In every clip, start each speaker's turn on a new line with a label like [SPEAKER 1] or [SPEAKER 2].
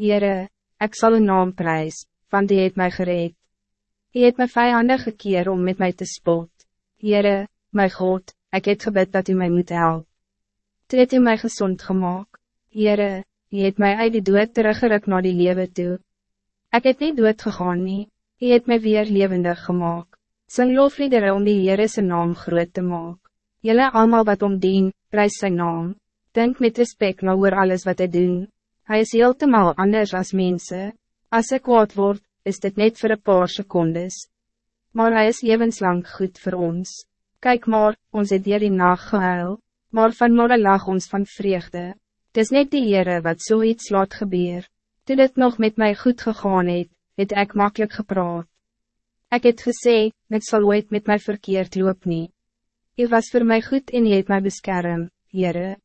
[SPEAKER 1] Heere, ik zal uw naam prijs, want die het mij gereed. Die het my vijanden gekeer om met mij te spot. Heere, my God, ik het gebed dat u mij moet helpen. Toe het u my gezond gemaakt. Heere, die het mij uit die dood teruggeruk naar die lewe toe. Ik het niet dood gegaan nie, die het mij weer levendig gemaakt. Sing lofliedere om die Heere zijn naam groot te maken. Jullie allemaal wat om dien, prijs zijn naam. Denk met respect na oor alles wat hij doen. Hij is heeltemal anders als mensen. Als ik kwaad word, is dit net voor een paar secondes. Maar hij is levenslang goed voor ons. Kijk maar, ons het hier die nacht gehuil, maar vanmorgen lag ons van vreugde. Het is net die Heere wat zoiets so laat gebeur. Toen het nog met mij goed gegaan het, het ek makkelijk gepraat. Ik het gesê, ik zal ooit met mij verkeerd loop nie. U was voor mij goed en je het mij beskerm, Heere.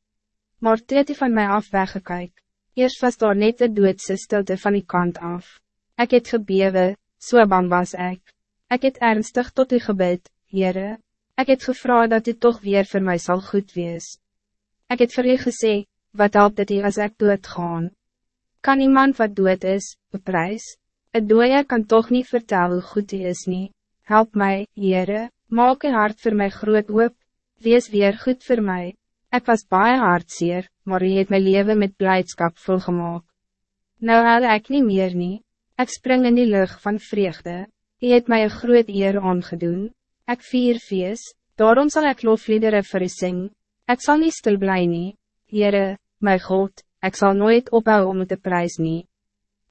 [SPEAKER 1] Maar toe het van mij af weggekyk. Eerst was daar net de doodse stilte van die kant af. Ik het gebewe, so bang was ik. Ik het ernstig tot u gebed, Heere. Ik het gevra dat u toch weer voor mij zal goed wees. Ik het vir u gesê, wat helpt het u als ik dood gaan? Kan iemand wat dood is, beprijs? Het dooie kan toch niet vertellen hoe goed u is nie. Help mij, Heere, maak een hart voor mij groot hoop. Wees weer goed voor mij. Ik was baie hartseer, maar u het my leven met blijdschap volgemaak. Nou haal ik niet meer nie. Ik spring in die lucht van vreugde. U het mij een groot eer aangedoen. Ik vier feest, daarom zal ik lofliedere vir u sing. Ek sal nie stil bly nie. Heere, my God, ik zal nooit ophouden om te prijs nie.